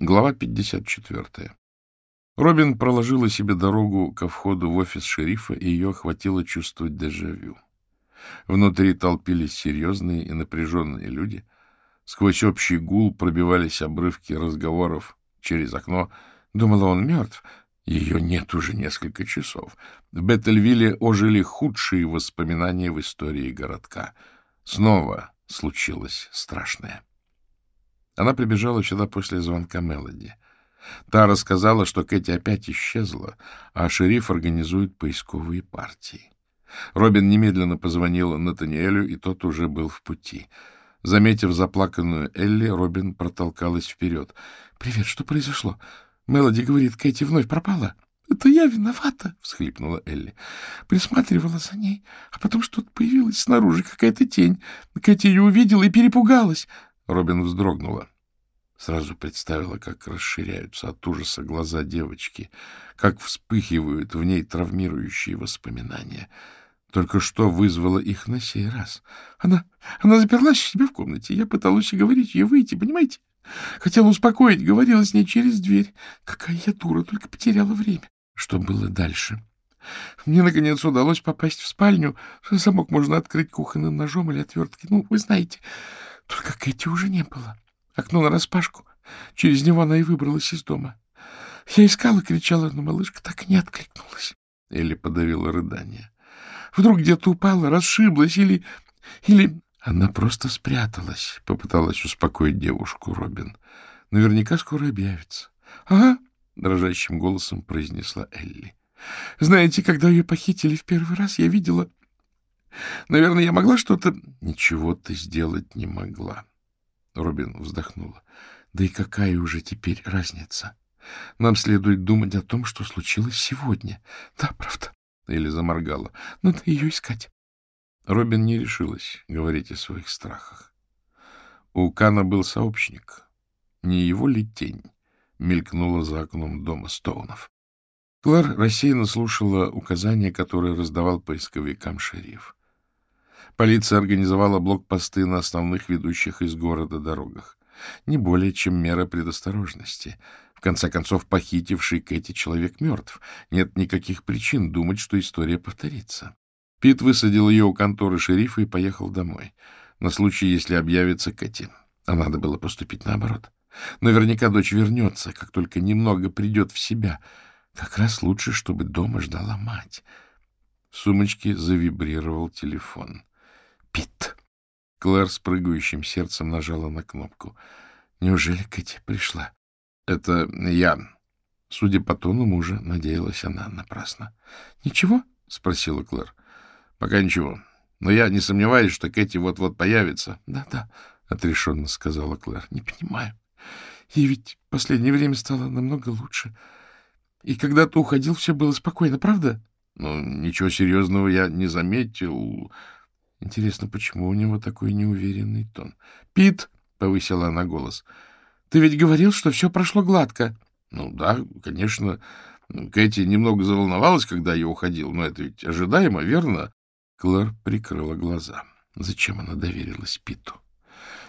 Глава 54. Робин проложила себе дорогу ко входу в офис шерифа, и ее охватило чувство дежавю. Внутри толпились серьезные и напряженные люди. Сквозь общий гул пробивались обрывки разговоров через окно. Думала, он мертв. Ее нет уже несколько часов. В Беттельвилле ожили худшие воспоминания в истории городка. Снова случилось страшное. Она прибежала сюда после звонка Мелоди. Та рассказала, что Кэти опять исчезла, а шериф организует поисковые партии. Робин немедленно позвонила Натаниэлю, и тот уже был в пути. Заметив заплаканную Элли, Робин протолкалась вперед. — Привет, что произошло? Мелоди говорит, Кэти вновь пропала. — Это я виновата, — всхлипнула Элли. Присматривала за ней, а потом что-то появилась снаружи, какая-то тень. Кэти ее увидела и перепугалась. Робин вздрогнула. Сразу представила, как расширяются от ужаса глаза девочки, как вспыхивают в ней травмирующие воспоминания. Только что вызвало их на сей раз. Она, она заперлась у себя в комнате. Я пыталась уговорить ее выйти, понимаете? Хотела успокоить, говорила с ней через дверь. Какая я дура, только потеряла время. Что было дальше? Мне, наконец, удалось попасть в спальню. Замок можно открыть кухонным ножом или отверткой. Ну, вы знаете... Только Кэти уже не было. Окно нараспашку. Через него она и выбралась из дома. Я искала, кричала, но малышка так и не откликнулась. Элли подавила рыдание. Вдруг где-то упала, расшиблась или... или... Она просто спряталась, попыталась успокоить девушку Робин. Наверняка скоро объявится. — Ага, — дрожащим голосом произнесла Элли. — Знаете, когда ее похитили в первый раз, я видела Наверное, я могла что-то... Ничего ты сделать не могла. Робин вздохнула. Да и какая уже теперь разница? Нам следует думать о том, что случилось сегодня. Да, правда. Или заморгала. Надо ее искать. Робин не решилась говорить о своих страхах. У Кана был сообщник. Не его ли тень мелькнула за окном дома Стоунов? Клар рассеянно слушала указания, которые раздавал поисковикам шериф. Полиция организовала блокпосты на основных ведущих из города дорогах. Не более чем мера предосторожности. В конце концов, похитивший Кэти человек мертв. Нет никаких причин думать, что история повторится. Пит высадил ее у конторы шерифа и поехал домой. На случай, если объявится Кэти. А надо было поступить наоборот. Наверняка дочь вернется, как только немного придет в себя. Как раз лучше, чтобы дома ждала мать. В сумочке завибрировал телефон. Пит. Клэр с прыгающим сердцем нажала на кнопку. Неужели Кэти пришла? Это я. Судя по тону мужа, надеялась она напрасно. — Ничего? — спросила Клэр. — Пока ничего. Но я не сомневаюсь, что Кэти вот-вот появится. Да, — Да-да, — отрешенно сказала Клэр. — Не понимаю. Ей ведь в последнее время стало намного лучше. И когда ты уходил, все было спокойно, правда? — Ну, ничего серьезного я не заметил. Интересно, почему у него такой неуверенный тон? — Пит, — повысила она голос, — ты ведь говорил, что все прошло гладко. — Ну да, конечно. Кэти немного заволновалась, когда я уходил, но это ведь ожидаемо, верно? Клэр прикрыла глаза. Зачем она доверилась Питу?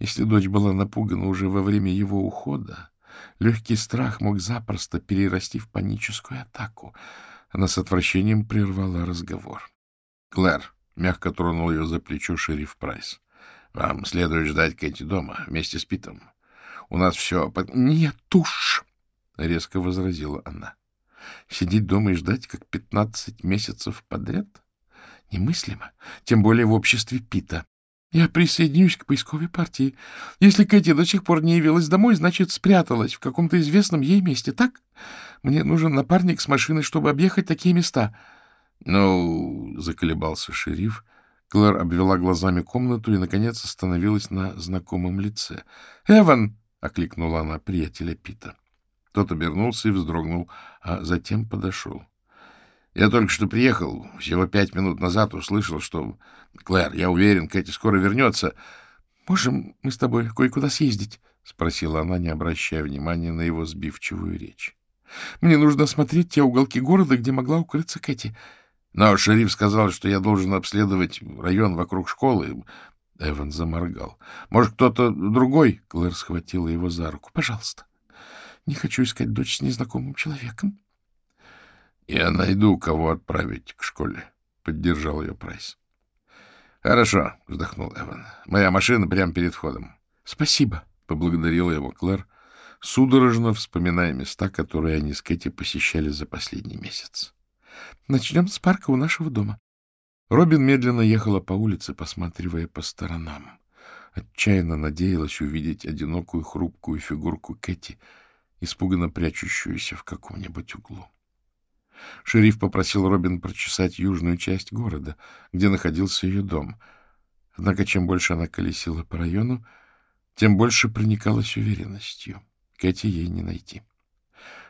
Если дочь была напугана уже во время его ухода, легкий страх мог запросто перерасти в паническую атаку. Она с отвращением прервала разговор. — Клэр, — мягко тронул ее за плечо шериф Прайс. — Вам следует ждать Кэти дома вместе с Питом. У нас все... Под... — Нет уж! — резко возразила она. — Сидеть дома и ждать, как пятнадцать месяцев подряд? Немыслимо, тем более в обществе Пита. Я присоединюсь к поисковой партии. Если Кэти до сих пор не явилась домой, значит, спряталась в каком-то известном ей месте, так? Мне нужен напарник с машиной, чтобы объехать такие места. —— Ну, — заколебался шериф. Клэр обвела глазами комнату и, наконец, остановилась на знакомом лице. — Эван! — окликнула она приятеля Пита. Тот обернулся и вздрогнул, а затем подошел. — Я только что приехал. Всего пять минут назад услышал, что... — Клэр, я уверен, Кэти скоро вернется. — Можем мы с тобой кое-куда съездить? — спросила она, не обращая внимания на его сбивчивую речь. — Мне нужно осмотреть те уголки города, где могла укрыться Кэти. — но шериф сказал, что я должен обследовать район вокруг школы. Эван заморгал. — Может, кто-то другой? Клэр схватила его за руку. — Пожалуйста. Не хочу искать дочь с незнакомым человеком. — Я найду, кого отправить к школе, — поддержал ее Прайс. — Хорошо, — вздохнул Эван. — Моя машина прямо перед входом. — Спасибо, — поблагодарила его Клэр, судорожно вспоминая места, которые они с Кэти посещали за последний месяц. — Начнем с парка у нашего дома. Робин медленно ехала по улице, посматривая по сторонам. Отчаянно надеялась увидеть одинокую хрупкую фигурку Кэти, испуганно прячущуюся в каком-нибудь углу. Шериф попросил Робин прочесать южную часть города, где находился ее дом. Однако чем больше она колесила по району, тем больше проникалась уверенностью. Кэти ей не найти.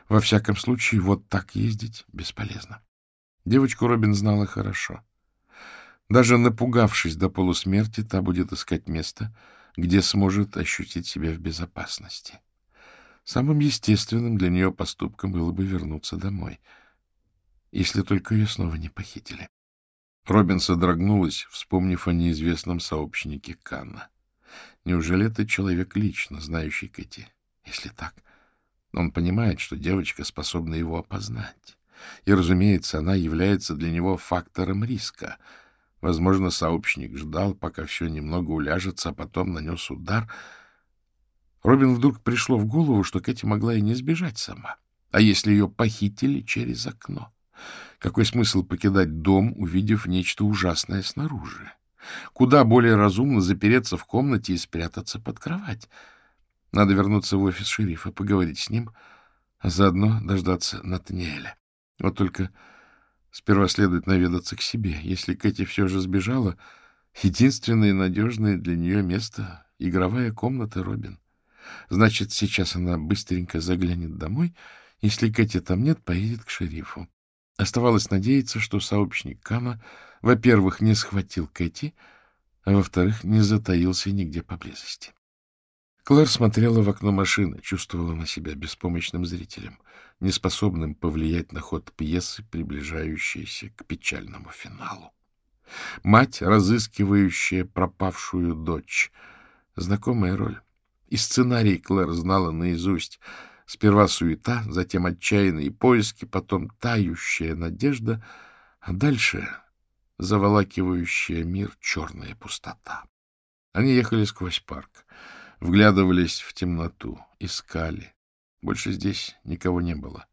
Во всяком случае, вот так ездить бесполезно. Девочку Робин знала хорошо. Даже напугавшись до полусмерти, та будет искать место, где сможет ощутить себя в безопасности. Самым естественным для нее поступком было бы вернуться домой, если только ее снова не похитили. Робин содрогнулась, вспомнив о неизвестном сообщнике Канна. Неужели это человек лично, знающий Кэти? Если так, он понимает, что девочка способна его опознать. И, разумеется, она является для него фактором риска. Возможно, сообщник ждал, пока все немного уляжется, а потом нанес удар. Робин вдруг пришло в голову, что Кэти могла и не сбежать сама. А если ее похитили через окно? Какой смысл покидать дом, увидев нечто ужасное снаружи? Куда более разумно запереться в комнате и спрятаться под кровать. Надо вернуться в офис шерифа, поговорить с ним, а заодно дождаться Натаниэля. Вот только сперва следует наведаться к себе. Если Кэти все же сбежала, единственное надежное для нее место — игровая комната Робин. Значит, сейчас она быстренько заглянет домой. Если Кэти там нет, поедет к шерифу. Оставалось надеяться, что сообщник Кама, во-первых, не схватил Кэти, а во-вторых, не затаился нигде поблизости. Клэр смотрела в окно машины, чувствовала на себя беспомощным зрителем, неспособным повлиять на ход пьесы, приближающейся к печальному финалу. Мать, разыскивающая пропавшую дочь. Знакомая роль. И сценарий Клэр знала наизусть. Сперва суета, затем отчаянные поиски, потом тающая надежда, а дальше заволакивающая мир черная пустота. Они ехали сквозь парк. Вглядывались в темноту, искали. Больше здесь никого не было.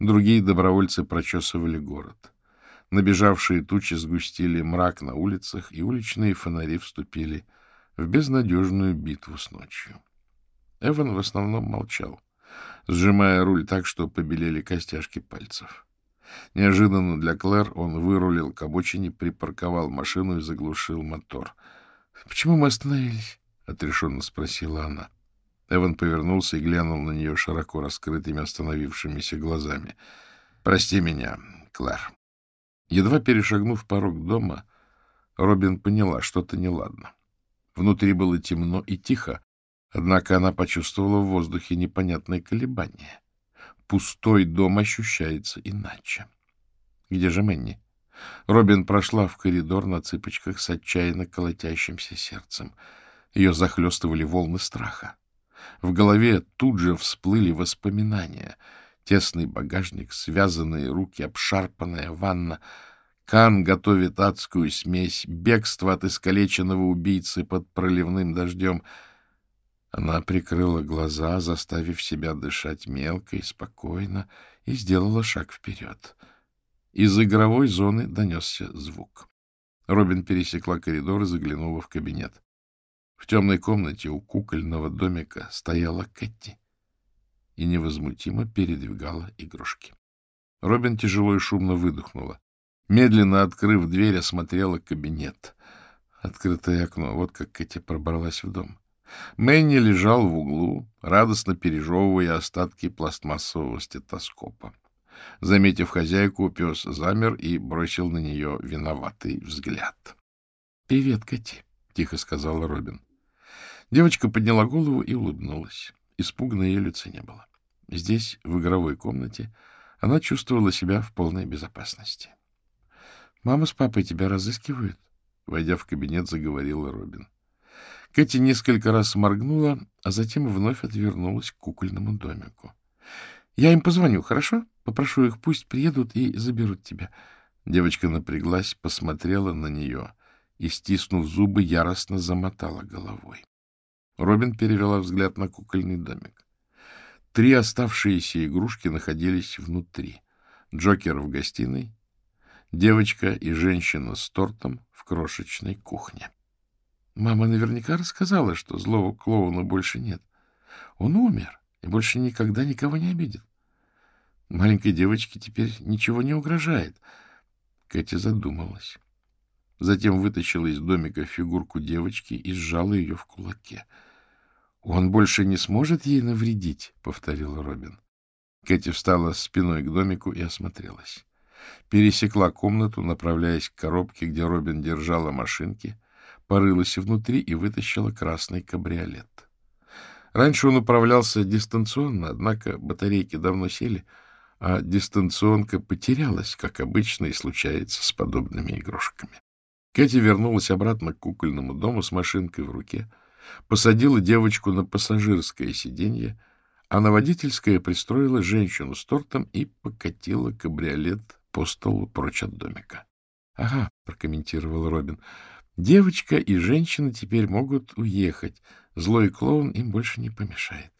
Другие добровольцы прочесывали город. Набежавшие тучи сгустили мрак на улицах, и уличные фонари вступили в безнадежную битву с ночью. Эван в основном молчал, сжимая руль так, что побелели костяшки пальцев. Неожиданно для Клэр он вырулил к обочине, припарковал машину и заглушил мотор. — Почему мы остановились? — отрешенно спросила она. Эван повернулся и глянул на нее широко раскрытыми остановившимися глазами. — Прости меня, Клэр. Едва перешагнув порог дома, Робин поняла, что-то неладно. Внутри было темно и тихо, однако она почувствовала в воздухе непонятные колебания. Пустой дом ощущается иначе. Где же Мэнни? Робин прошла в коридор на цыпочках с отчаянно колотящимся сердцем — ее захлестывали волны страха. В голове тут же всплыли воспоминания. Тесный багажник, связанные руки, обшарпанная ванна. Кан готовит адскую смесь, бегство от искалеченного убийцы под проливным дождем. Она прикрыла глаза, заставив себя дышать мелко и спокойно, и сделала шаг вперед. Из игровой зоны донесся звук. Робин пересекла коридор и заглянула в кабинет. В темной комнате у кукольного домика стояла Кэти и невозмутимо передвигала игрушки. Робин тяжело и шумно выдохнула. Медленно открыв дверь, осмотрела кабинет. Открытое окно. Вот как Кэти пробралась в дом. Мэнни лежал в углу, радостно пережевывая остатки пластмассового стетоскопа. Заметив хозяйку, пес замер и бросил на нее виноватый взгляд. — Привет, Кэти, — тихо сказала Робин. Девочка подняла голову и улыбнулась. Испуга на ее лице не было. Здесь, в игровой комнате, она чувствовала себя в полной безопасности. — Мама с папой тебя разыскивают? — войдя в кабинет, заговорила Робин. Кэти несколько раз моргнула, а затем вновь отвернулась к кукольному домику. Я им позвоню, хорошо? Попрошу их, пусть приедут и заберут тебя. Девочка напряглась, посмотрела на нее и, стиснув зубы, яростно замотала головой. Робин перевела взгляд на кукольный домик. Три оставшиеся игрушки находились внутри. Джокер в гостиной, девочка и женщина с тортом в крошечной кухне. Мама наверняка рассказала, что злого клоуна больше нет. Он умер и больше никогда никого не обидит. Маленькой девочке теперь ничего не угрожает. Кэти задумалась. Затем вытащила из домика фигурку девочки и сжала ее в кулаке. — Он больше не сможет ей навредить, — повторила Робин. Кэти встала спиной к домику и осмотрелась. Пересекла комнату, направляясь к коробке, где Робин держала машинки, порылась внутри и вытащила красный кабриолет. Раньше он управлялся дистанционно, однако батарейки давно сели, а дистанционка потерялась, как обычно и случается с подобными игрушками. Кэти вернулась обратно к кукольному дому с машинкой в руке, посадила девочку на пассажирское сиденье, а на водительское пристроила женщину с тортом и покатила кабриолет по столу прочь от домика. — Ага, — прокомментировал Робин, — девочка и женщина теперь могут уехать. Злой клоун им больше не помешает.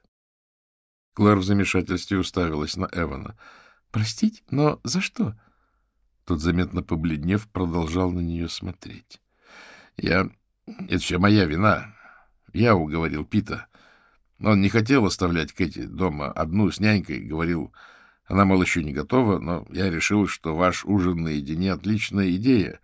Клэр в замешательстве уставилась на Эвана. — Простите, но за что? Тот, заметно побледнев, продолжал на нее смотреть. — Я... Это все моя вина. Я уговорил Пита. Он не хотел оставлять Кэти дома одну с нянькой, говорил, она, мол, еще не готова, но я решил, что ваш ужин наедине — отличная идея.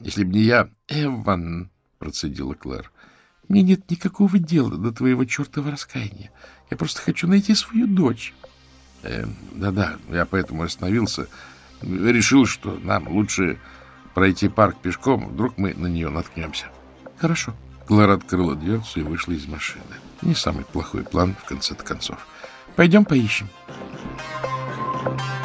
Если б не я... — Эван, — процедила Клэр, — мне нет никакого дела до твоего чертова раскаяния. Я просто хочу найти свою дочь. Э, да-да, я поэтому остановился. Решил, что нам лучше пройти парк пешком, вдруг мы на нее наткнемся. — Хорошо. Клара открыла дверцу и вышла из машины. Не самый плохой план, в конце-то концов. — Пойдем поищем. Thank you.